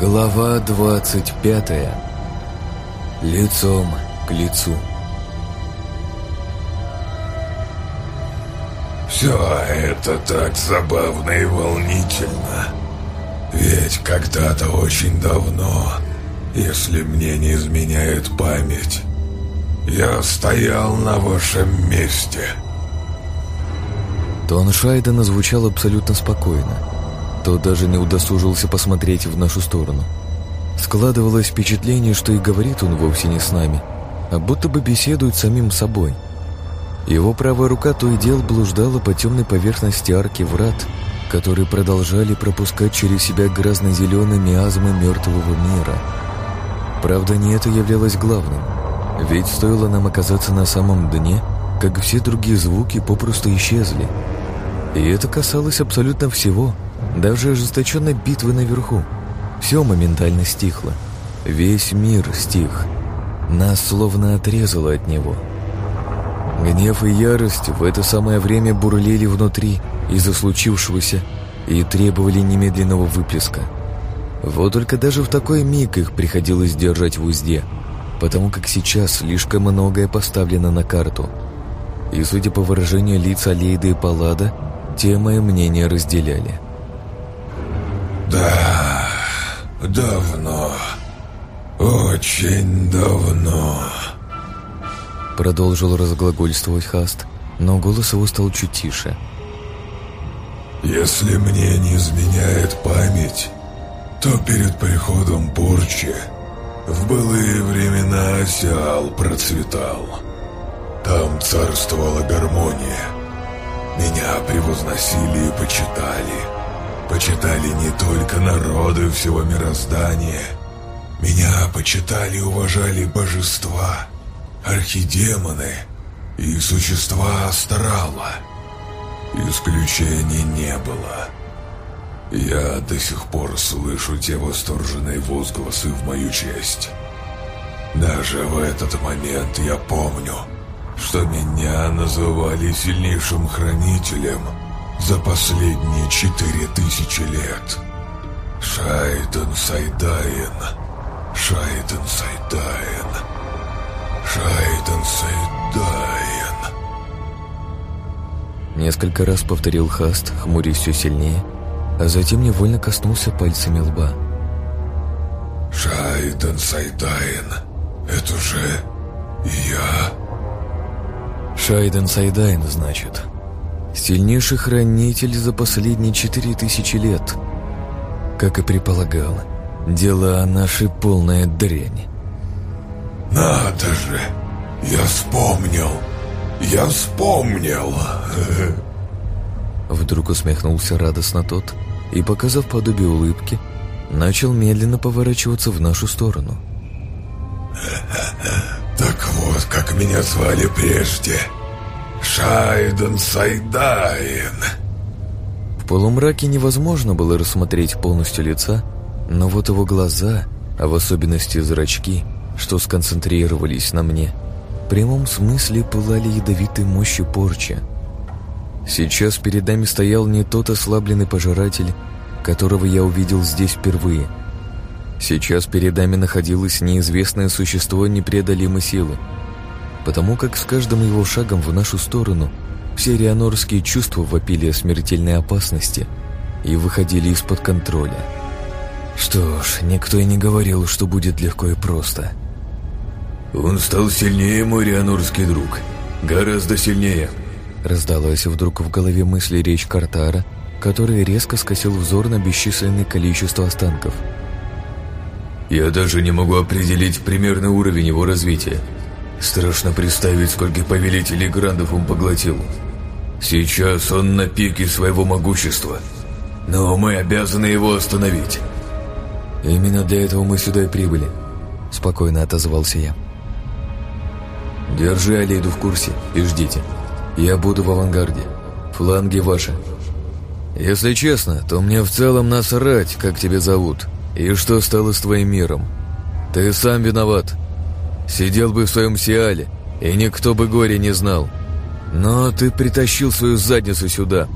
Глава 25. Лицом к лицу. Все это так забавно и волнительно. Ведь когда-то очень давно, если мне не изменяет память, я стоял на вашем месте. Тон Шайдена звучал абсолютно спокойно. Тот даже не удосужился посмотреть в нашу сторону. Складывалось впечатление, что и говорит он вовсе не с нами, а будто бы беседует самим собой. Его правая рука то и дело блуждала по темной поверхности арки врат, которые продолжали пропускать через себя грязно-зеленые миазмы мертвого мира. Правда, не это являлось главным, ведь стоило нам оказаться на самом дне, как все другие звуки попросту исчезли. И это касалось абсолютно всего — даже ожесточенной битвы наверху. Все моментально стихло. Весь мир стих. Нас словно отрезало от него. Гнев и ярость в это самое время бурлили внутри из-за случившегося и требовали немедленного выплеска. Вот только даже в такой миг их приходилось держать в узде, потому как сейчас слишком многое поставлено на карту. И, судя по выражению лиц Алейда и Паллада, те мое мнение разделяли. Да, давно, очень давно. Продолжил разглагольствовать Хаст, но голос его стал чуть тише. Если мне не изменяет память, то перед приходом порчи в былые времена Осиал процветал. Там царствовала гармония. Меня превозносили и почитали. Почитали не только народы всего мироздания. Меня почитали и уважали божества, архидемоны и существа астрала. Исключений не было. Я до сих пор слышу те восторженные возгласы в мою честь. Даже в этот момент я помню, что меня называли сильнейшим хранителем – за последние четыре тысячи лет. Шайден Сайдаин, Шайден Сайдаин, Шайден Сайдаин. Несколько раз повторил Хаст, хмурясь все сильнее, а затем невольно коснулся пальцами лба. Шайден Сайдаин, это же я? Шайден Сайдаин, значит. Сильнейший хранитель за последние четыре тысячи лет. Как и предполагал, дело о нашей полная дрянь. «Надо же! Я вспомнил! Я вспомнил!» Вдруг усмехнулся радостно тот и, показав подобие улыбки, начал медленно поворачиваться в нашу сторону. «Так вот, как меня звали прежде!» Шайден Сайдайн. В полумраке невозможно было рассмотреть полностью лица, но вот его глаза, а в особенности зрачки, что сконцентрировались на мне, в прямом смысле пылали ядовитой мощью порчи. Сейчас перед нами стоял не тот ослабленный пожиратель, которого я увидел здесь впервые. Сейчас перед нами находилось неизвестное существо непреодолимой силы — потому как с каждым его шагом в нашу сторону все рианорские чувства вопили о смертельной опасности и выходили из-под контроля. Что ж, никто и не говорил, что будет легко и просто. «Он стал сильнее, мой рианорский друг. Гораздо сильнее», раздалась вдруг в голове мысли речь Картара, который резко скосил взор на бесчисленное количество останков. «Я даже не могу определить примерный уровень его развития. Страшно представить, сколько повелителей грандов он поглотил. Сейчас он на пике своего могущества, но мы обязаны его остановить. Именно для этого мы сюда и прибыли, спокойно отозвался я. Держи Алейду в курсе и ждите. Я буду в авангарде. Фланги ваши. Если честно, то мне в целом насрать, как тебя зовут, и что стало с твоим миром. Ты сам виноват. Сидел бы в своем Сиале, и никто бы горе не знал. Но ты притащил свою задницу сюда.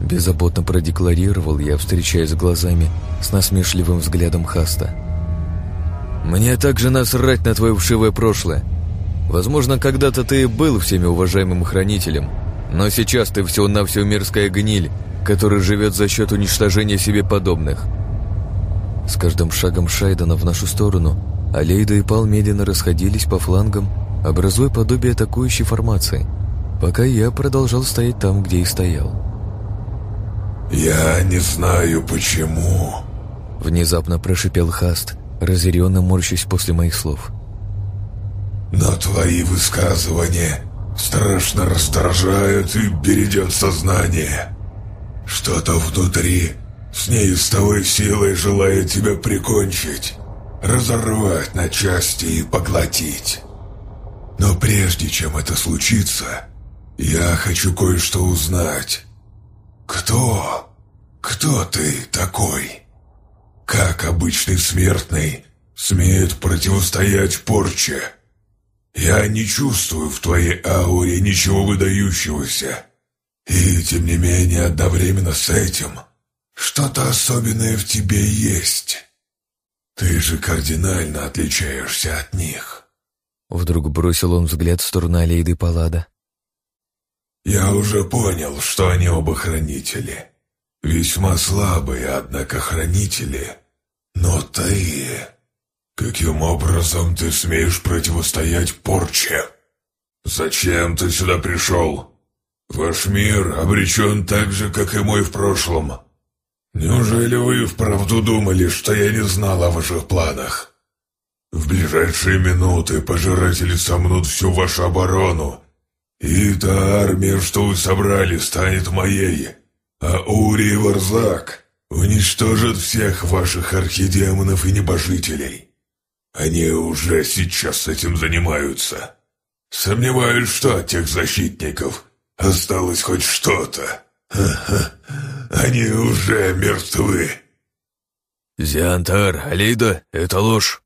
Беззаботно продекларировал я, встречаясь глазами с насмешливым взглядом Хаста. «Мне также насрать на твое вшивое прошлое. Возможно, когда-то ты был всеми уважаемым хранителем, но сейчас ты всего-навсего мерзкая гниль, которая живет за счет уничтожения себе подобных». С каждым шагом Шайдана в нашу сторону Алейда и Пал медленно расходились по флангам, образуя подобие атакующей формации, пока я продолжал стоять там, где и стоял. «Я не знаю, почему», — внезапно прошипел Хаст, разъяренно морщась после моих слов. «Но твои высказывания страшно раздражают и бередят сознание. Что-то внутри с неистовой силой желает тебя прикончить, разорвать на части и поглотить. Но прежде чем это случится, я хочу кое-что узнать». «Кто? Кто ты такой? Как обычный смертный смеет противостоять порче? Я не чувствую в твоей ауре ничего выдающегося. И, тем не менее, одновременно с этим что-то особенное в тебе есть. Ты же кардинально отличаешься от них». Вдруг бросил он взгляд в сторону Алейды Паллада. «Я уже понял, что они оба хранители. Весьма слабые, однако, хранители. Но ты... Каким образом ты смеешь противостоять порче? Зачем ты сюда пришел? Ваш мир обречен так же, как и мой в прошлом. Неужели вы вправду думали, что я не знал о ваших планах? В ближайшие минуты пожиратели сомнут всю вашу оборону, «И та армия, что вы собрали, станет моей, а Ури и Варзак уничтожат всех ваших архидемонов и небожителей. Они уже сейчас этим занимаются. Сомневаюсь, что от тех защитников осталось хоть что-то. Они уже мертвы». «Зиантар, Алида, это ложь!»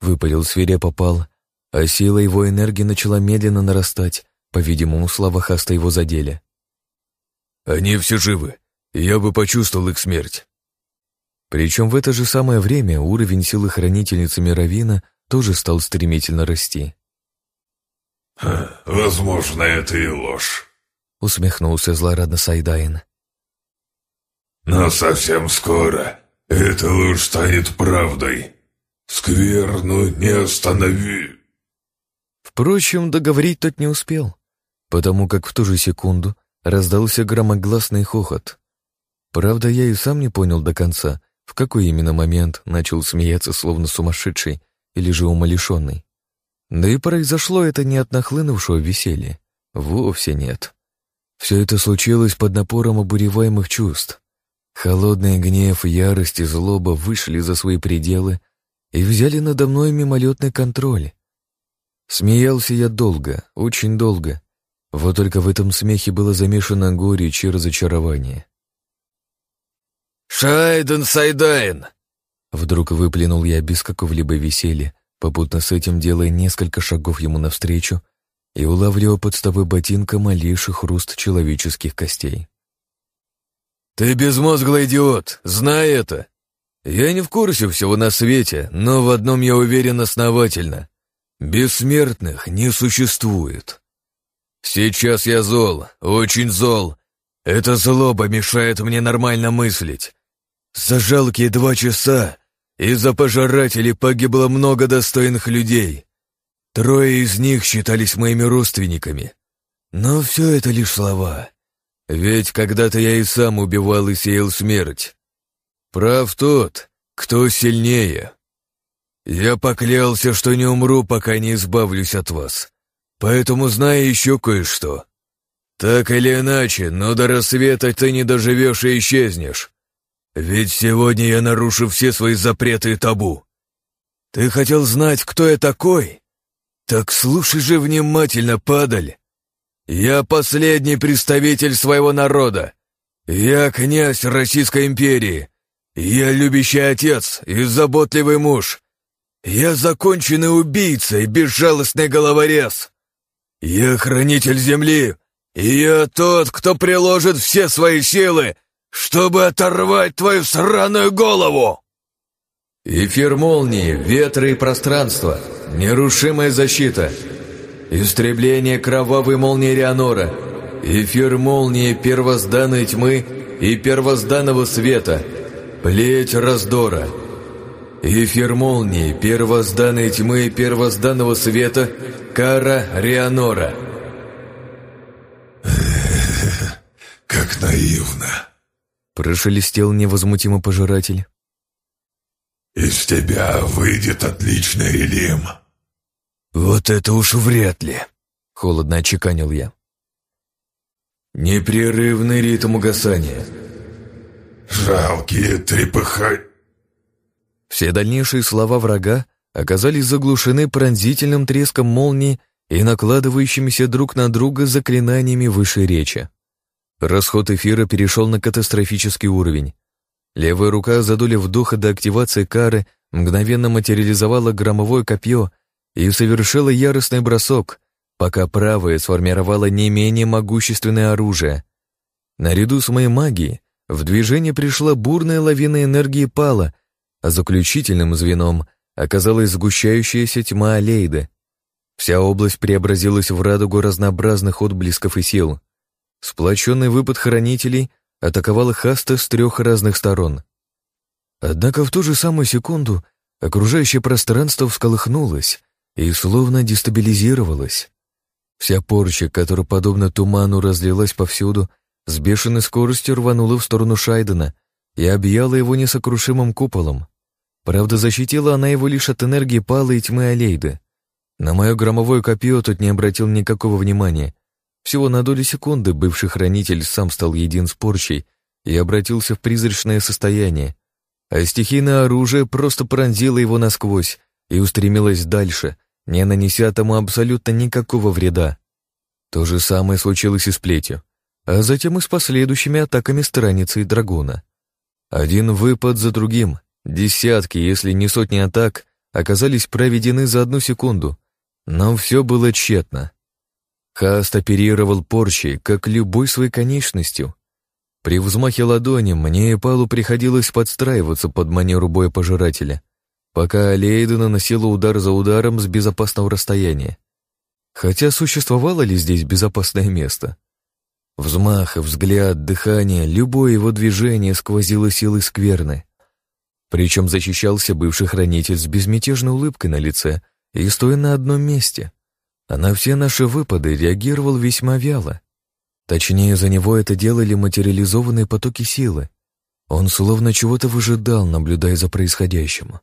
Выпалил свирепо пал, а сила его энергии начала медленно нарастать, по-видимому, слова Хаста его задели. «Они все живы. Я бы почувствовал их смерть». Причем в это же самое время уровень силы хранительницы Мировина тоже стал стремительно расти. «Возможно, это и ложь», — усмехнулся злорадно Сайдайн. «Но совсем скоро эта ложь станет правдой. Скверну не останови...» Впрочем, договорить тот не успел потому как в ту же секунду раздался громогласный хохот. Правда, я и сам не понял до конца, в какой именно момент начал смеяться словно сумасшедший или же умалишенный. Да и произошло это не от нахлынувшего веселья. Вовсе нет. Все это случилось под напором обуреваемых чувств. Холодный гнев, ярость и злоба вышли за свои пределы и взяли надо мной мимолетный контроль. Смеялся я долго, очень долго, вот только в этом смехе было замешано горечь и разочарование. «Шайден Сайдайн!» Вдруг выплюнул я без какого-либо веселья, попутно с этим делая несколько шагов ему навстречу и улавливая под стопой ботинка малейший хруст человеческих костей. «Ты безмозглый идиот, знай это! Я не в курсе всего на свете, но в одном я уверен основательно. Бессмертных не существует!» Сейчас я зол, очень зол. Эта злоба мешает мне нормально мыслить. За жалкие два часа из-за пожирателей погибло много достойных людей. Трое из них считались моими родственниками. Но все это лишь слова. Ведь когда-то я и сам убивал и сеял смерть. Прав тот, кто сильнее. Я поклялся, что не умру, пока не избавлюсь от вас. Поэтому знай еще кое-что. Так или иначе, но до рассвета ты не доживешь и исчезнешь. Ведь сегодня я нарушу все свои запреты и табу. Ты хотел знать, кто я такой? Так слушай же внимательно, падаль. Я последний представитель своего народа. Я князь Российской империи. Я любящий отец и заботливый муж. Я законченный убийца и безжалостный головорез. «Я хранитель земли, и я тот, кто приложит все свои силы, чтобы оторвать твою сраную голову!» Эфир молнии, ветры и пространство, нерушимая защита, истребление кровавой молнии Рианора, эфир молнии первозданной тьмы и первозданного света, плеть раздора, эфир молнии первозданной тьмы и первозданного света, кара Рианора. Как наивно. Прошелестел невозмутимо пожиратель. Из тебя выйдет отличный релим. Вот это уж вряд ли, холодно очеканил я. Непрерывный ритм угасания. Жалкие трепыхай. Все дальнейшие слова врага оказались заглушены пронзительным треском молнии и накладывающимися друг на друга заклинаниями высшей речи. Расход эфира перешел на катастрофический уровень. Левая рука, задулив духа до активации кары, мгновенно материализовала громовое копье и совершила яростный бросок, пока правая сформировала не менее могущественное оружие. Наряду с моей магией в движение пришла бурная лавина энергии пала, а заключительным звеном оказалась сгущающаяся тьма Алейды. Вся область преобразилась в радугу разнообразных отблесков и сил. Сплоченный выпад хранителей — атаковала Хаста с трех разных сторон. Однако в ту же самую секунду окружающее пространство всколыхнулось и словно дестабилизировалось. Вся порча, которая, подобно туману, разлилась повсюду, с бешеной скоростью рванула в сторону Шайдена и объяла его несокрушимым куполом. Правда, защитила она его лишь от энергии пала и тьмы Алейды. На мое громовое копье тут не обратил никакого внимания, всего на долю секунды бывший хранитель сам стал един с порчей и обратился в призрачное состояние, а стихийное оружие просто пронзило его насквозь и устремилось дальше, не нанеся тому абсолютно никакого вреда. То же самое случилось и с плетью, а затем и с последующими атаками страницы и драгуна. Один выпад за другим, десятки, если не сотни атак, оказались проведены за одну секунду, но все было тщетно. Хаст оперировал порчей, как любой своей конечностью. При взмахе ладони мне и Палу приходилось подстраиваться под манеру боя пожирателя, пока Алейда наносила удар за ударом с безопасного расстояния. Хотя существовало ли здесь безопасное место? Взмах, взгляд, дыхание, любое его движение сквозило силой скверны. Причем защищался бывший хранитель с безмятежной улыбкой на лице и стоя на одном месте — а на все наши выпады реагировал весьма вяло. Точнее, за него это делали материализованные потоки силы. Он словно чего-то выжидал, наблюдая за происходящим.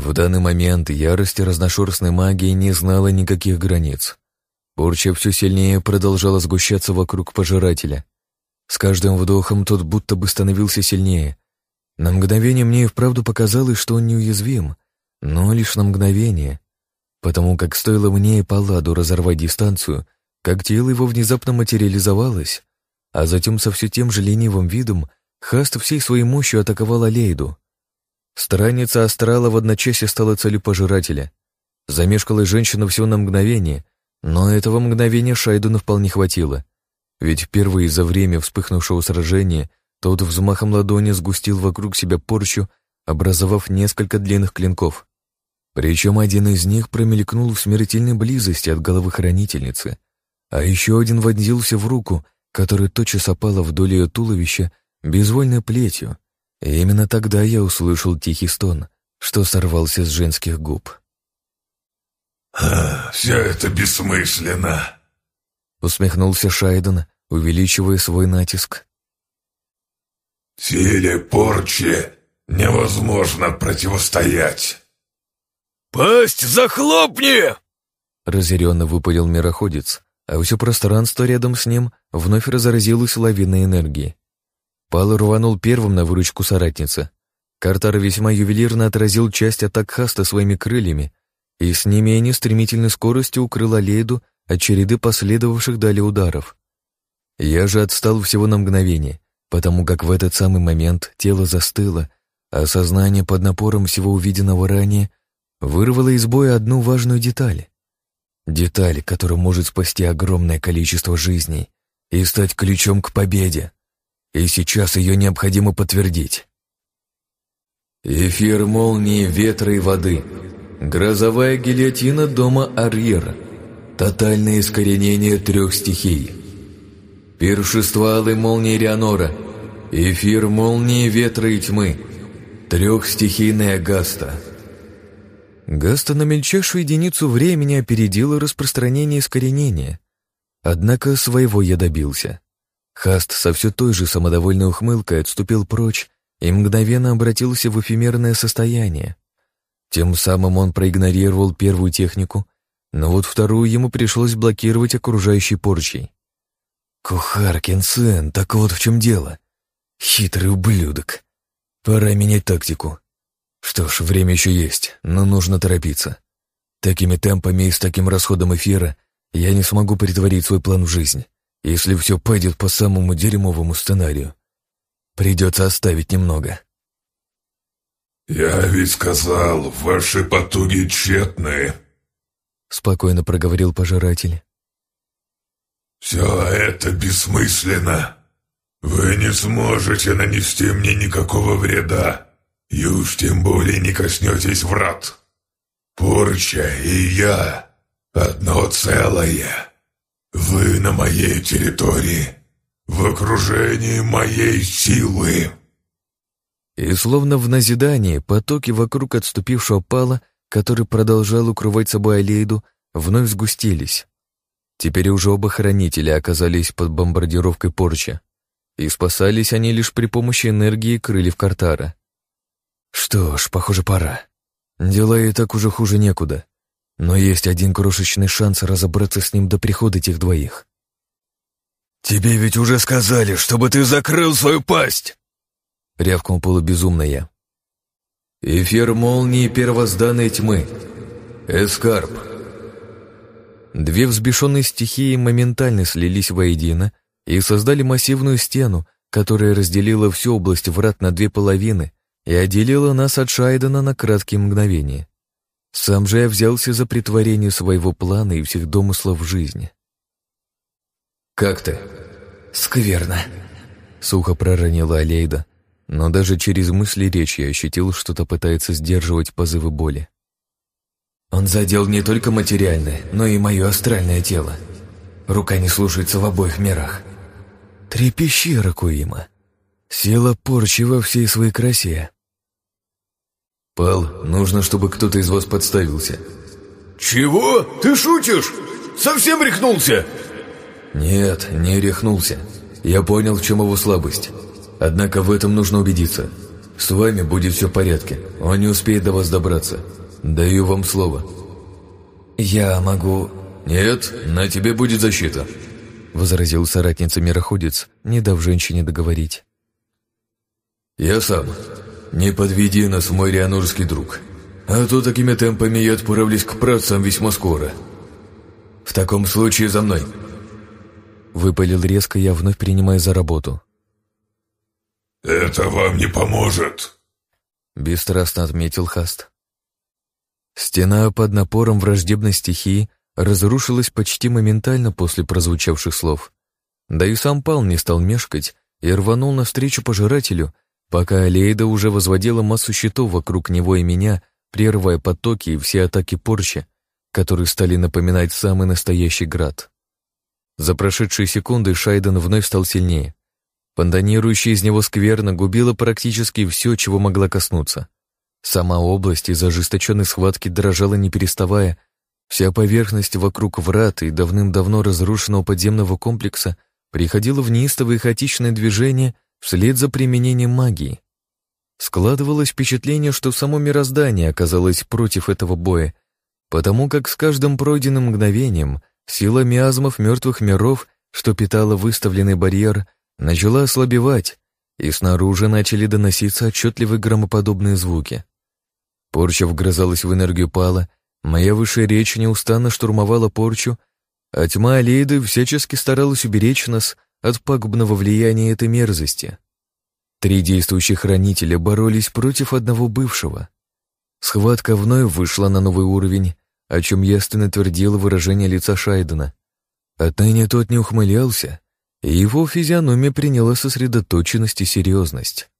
В данный момент ярость разношерстной магии не знала никаких границ. Порча все сильнее продолжала сгущаться вокруг пожирателя. С каждым вдохом тот будто бы становился сильнее. На мгновение мне и вправду показалось, что он неуязвим, но лишь на мгновение потому как стоило мне и Палладу разорвать дистанцию, как тело его внезапно материализовалось, а затем со все тем же ленивым видом Хаст всей своей мощью атаковал Алейду. Страница астрала в одночасье стала целью пожирателя. Замешкалась женщина всего на мгновение, но этого мгновения Шайдуна вполне хватило, ведь впервые за время вспыхнувшего сражения тот взмахом ладони сгустил вокруг себя порчу, образовав несколько длинных клинков. Причем один из них промелькнул в смертельной близости от головы хранительницы, а еще один вонзился в руку, которая тотчас опала вдоль ее туловища безвольной плетью. И именно тогда я услышал тихий стон, что сорвался с женских губ. «А, все это бессмысленно!» Усмехнулся Шайден, увеличивая свой натиск. «Силе порчи невозможно противостоять!» «Пасть захлопни!» Разъяренно выпалил мироходец, а все пространство рядом с ним вновь разразилось лавиной энергии. Пал рванул первым на выручку соратницы. Картар весьма ювелирно отразил часть атак Хаста своими крыльями и с не менее стремительной скоростью укрыл Алейду от череды последовавших далее ударов. Я же отстал всего на мгновение, потому как в этот самый момент тело застыло, а сознание под напором всего увиденного ранее вырвала из боя одну важную деталь. Деталь, которая может спасти огромное количество жизней и стать ключом к победе. И сейчас ее необходимо подтвердить. Эфир молнии, ветра и воды. Грозовая гильотина дома Арьера. Тотальное искоренение трех стихий. Пиршество алой молнии Рианора. Эфир молнии, ветра и тьмы. Трехстихийная Гаста. Гаста на мельчайшую единицу времени опередила распространение искоренения. Однако своего я добился. Хаст со все той же самодовольной ухмылкой отступил прочь и мгновенно обратился в эфемерное состояние. Тем самым он проигнорировал первую технику, но вот вторую ему пришлось блокировать окружающей порчей. «Кухаркин сын, так вот в чем дело. Хитрый ублюдок. Пора менять тактику. Что ж, время еще есть, но нужно торопиться. Такими темпами и с таким расходом эфира я не смогу притворить свой план в жизнь, если все пойдет по самому дерьмовому сценарию. Придется оставить немного. «Я ведь сказал, ваши потуги тщетны», — спокойно проговорил пожиратель. «Все это бессмысленно. Вы не сможете нанести мне никакого вреда. И уж тем более не коснетесь врат. Порча и я — одно целое. Вы на моей территории, в окружении моей силы. И словно в назидании потоки вокруг отступившего пала, который продолжал укрывать собой Алейду, вновь сгустились. Теперь уже оба хранителя оказались под бомбардировкой порча, и спасались они лишь при помощи энергии крыльев Картара. Что ж, похоже, пора. Дела и так уже хуже некуда. Но есть один крошечный шанс разобраться с ним до прихода этих двоих. «Тебе ведь уже сказали, чтобы ты закрыл свою пасть!» Рявкнул полубезумно я. «Эфир молнии первозданной тьмы. Эскарп». Две взбешенные стихии моментально слились воедино и создали массивную стену, которая разделила всю область врат на две половины и отделила нас от Шайдена на краткие мгновения. Сам же я взялся за притворение своего плана и всех домыслов в жизни. «Как ты?» «Скверно», — сухо проронила Алейда, но даже через мысли речи я ощутил, что-то пытается сдерживать позывы боли. «Он задел не только материальное, но и мое астральное тело. Рука не слушается в обоих мирах. Трепещи, Ракуима. Сила порчи во всей своей красе. Пал, нужно, чтобы кто-то из вас подставился. Чего? Ты шутишь? Совсем рехнулся? Нет, не рехнулся. Я понял, в чем его слабость. Однако в этом нужно убедиться. С вами будет все в порядке. Он не успеет до вас добраться. Даю вам слово. Я могу... Нет, на тебе будет защита. Возразил соратница-мироходец, не дав женщине договорить. «Я сам. Не подведи нас, мой рианурский друг. А то такими темпами я отправлюсь к працам весьма скоро. В таком случае за мной». Выпалил резко, я вновь принимая за работу. «Это вам не поможет», — бесстрастно отметил Хаст. Стена под напором враждебной стихии разрушилась почти моментально после прозвучавших слов. Да и сам Пал не стал мешкать и рванул навстречу пожирателю, пока Алейда уже возводила массу щитов вокруг него и меня, прерывая потоки и все атаки порчи, которые стали напоминать самый настоящий град. За прошедшие секунды Шайден вновь стал сильнее. Пандонирующая из него скверно губила практически все, чего могла коснуться. Сама область из ожесточенной схватки дрожала не переставая, вся поверхность вокруг врат и давным-давно разрушенного подземного комплекса приходила в неистовое хаотичное движение — вслед за применением магии. Складывалось впечатление, что само мироздание оказалось против этого боя, потому как с каждым пройденным мгновением сила миазмов мертвых миров, что питала выставленный барьер, начала ослабевать, и снаружи начали доноситься отчетливые громоподобные звуки. Порча вгрызалась в энергию пала, моя высшая речь неустанно штурмовала порчу, а тьма Алейды всячески старалась уберечь нас от пагубного влияния этой мерзости. Три действующих хранителя боролись против одного бывшего. Схватка вновь вышла на новый уровень, о чем ясно твердило выражение лица Шайдена. Отныне тот не ухмылялся, и его физиономия приняла сосредоточенность и серьезность.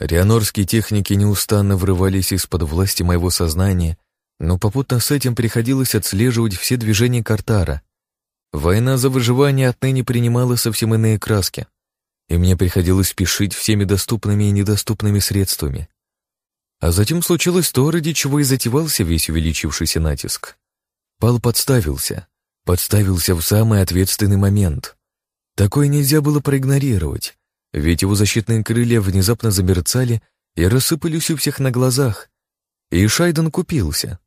Рианорские техники неустанно врывались из-под власти моего сознания, но попутно с этим приходилось отслеживать все движения Картара. Война за выживание отныне принимала совсем иные краски, и мне приходилось спешить всеми доступными и недоступными средствами. А затем случилось то, ради чего и затевался весь увеличившийся натиск. Пал подставился, подставился в самый ответственный момент. Такое нельзя было проигнорировать, ведь его защитные крылья внезапно замерцали и рассыпались у всех на глазах. И Шайден купился.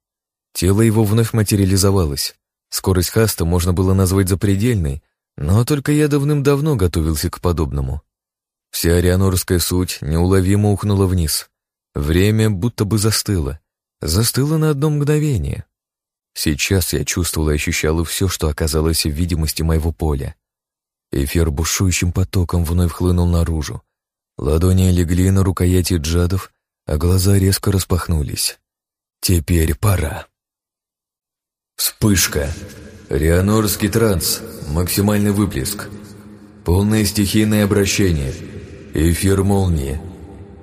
Тело его вновь материализовалось. Скорость Хаста можно было назвать запредельной, но только я давным-давно готовился к подобному. Вся арианорская суть неуловимо ухнула вниз. Время будто бы застыло. Застыло на одно мгновение. Сейчас я чувствовал и ощущал все, что оказалось в видимости моего поля. Эфир бушующим потоком вновь хлынул наружу. Ладони легли на рукояти джадов, а глаза резко распахнулись. Теперь пора. Вспышка. Рианорский транс. Максимальный выплеск. Полное стихийное обращение. Эфир молнии.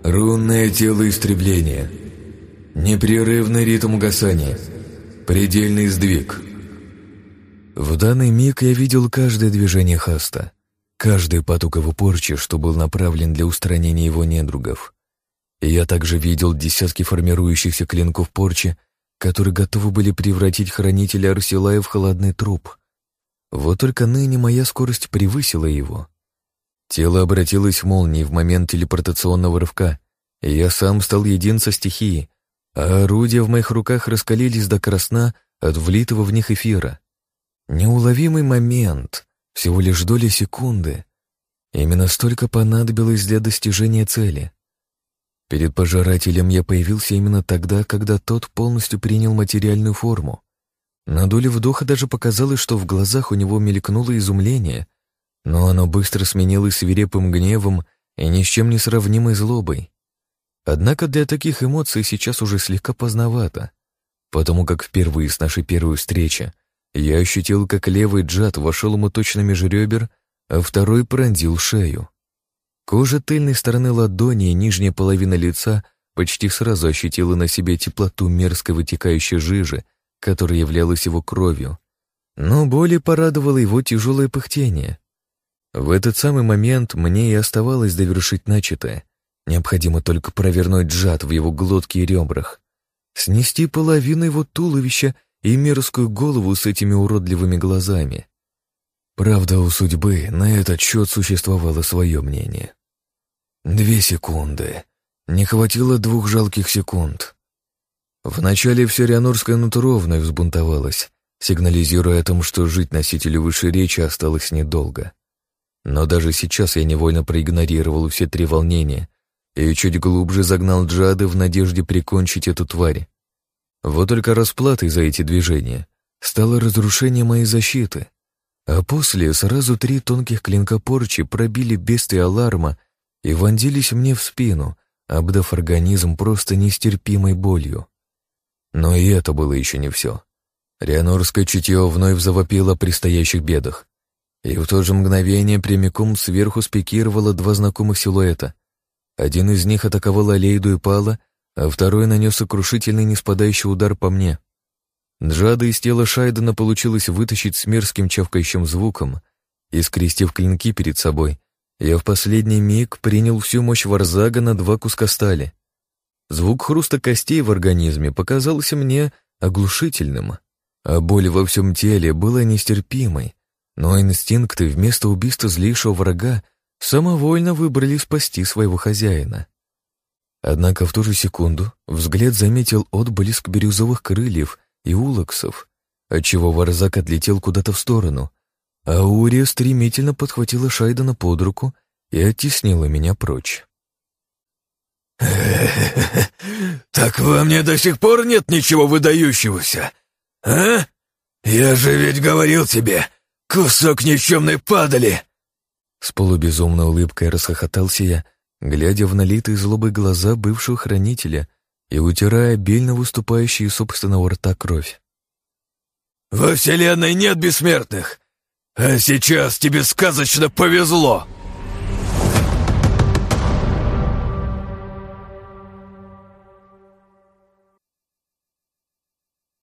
Рунное тело истребления. Непрерывный ритм угасания. Предельный сдвиг. В данный миг я видел каждое движение Хаста, каждый поток его порчи, что был направлен для устранения его недругов. И я также видел десятки формирующихся клинков порчи, которые готовы были превратить хранителя Арсилая в холодный труп. Вот только ныне моя скорость превысила его. Тело обратилось в молнии в момент телепортационного рывка, и я сам стал един со стихией, а орудия в моих руках раскалились до красна от влитого в них эфира. Неуловимый момент, всего лишь доля секунды. Именно столько понадобилось для достижения цели. Перед пожирателем я появился именно тогда, когда тот полностью принял материальную форму. На долю вдоха даже показалось, что в глазах у него мелькнуло изумление, но оно быстро сменилось свирепым гневом и ни с чем не сравнимой злобой. Однако для таких эмоций сейчас уже слегка поздновато, потому как впервые с нашей первой встречи я ощутил, как левый джад вошел ему точно меж ребер, а второй пронзил шею. Кожа тыльной стороны ладони и нижняя половина лица почти сразу ощутила на себе теплоту мерзкой вытекающей жижи, которая являлась его кровью. Но более порадовало его тяжелое пыхтение. В этот самый момент мне и оставалось довершить начатое — Необходимо только провернуть джад в его глотке и ребрах, снести половину его туловища и мерзкую голову с этими уродливыми глазами. Правда, у судьбы на этот счет существовало свое мнение. Две секунды. Не хватило двух жалких секунд. Вначале все рианорское нутро вновь взбунтовалось, сигнализируя о том, что жить носителю высшей речи осталось недолго. Но даже сейчас я невольно проигнорировал все три волнения, и чуть глубже загнал Джады в надежде прикончить эту тварь. Вот только расплатой за эти движения стало разрушение моей защиты, а после сразу три тонких клинка порчи пробили бестия аларма и вонзились мне в спину, обдав организм просто нестерпимой болью. Но и это было еще не все. Рианорское чутье вновь завопило о предстоящих бедах. И в то же мгновение прямиком сверху спикировало два знакомых силуэта — один из них атаковал Алейду и Пала, а второй нанес сокрушительный неспадающий удар по мне. Джада из тела Шайдена получилось вытащить с мерзким чавкающим звуком, и, скрестив клинки перед собой, я в последний миг принял всю мощь Варзага на два куска стали. Звук хруста костей в организме показался мне оглушительным, а боль во всем теле была нестерпимой, но инстинкты вместо убийства злейшего врага самовольно выбрали спасти своего хозяина. Однако в ту же секунду взгляд заметил отблеск бирюзовых крыльев и улоксов, отчего Варзак отлетел куда-то в сторону, а Урия стремительно подхватила Шайдана под руку и оттеснила меня прочь. «Так во мне до сих пор нет ничего выдающегося, а? Я же ведь говорил тебе, кусок никчемной падали!» С полубезумной улыбкой расхохотался я, глядя в налитые злобой глаза бывшего хранителя и утирая обильно выступающую из собственного рта кровь. Во Вселенной нет бессмертных, а сейчас тебе сказочно повезло!»